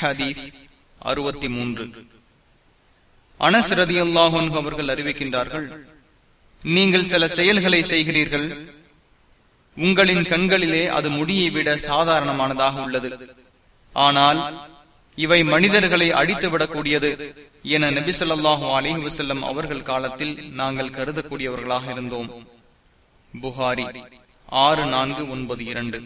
ஹதீஸ் அறுபத்தி மூன்று. அனஸ் ரதியுல்லாஹன் அவர்கள் அறிவிக்கின்றார்கள் நீங்கள் சில செயல்களை செய்கிறீர்கள். உங்களின் கண்களிலே அது முடியை விட சாதாரணமானதாக உள்ளது. ஆனால் இவை மனிதர்களை அழித்துவிடக்கூடியது என நபிசல்லாஹு அலிஹி வசல்லம் அவர்கள் காலத்தில் நாங்கள் கருதக்கூடியவர்களாக இருந்தோம். புகாரி ஆறு நான்கு ஒன்பது இரண்டு.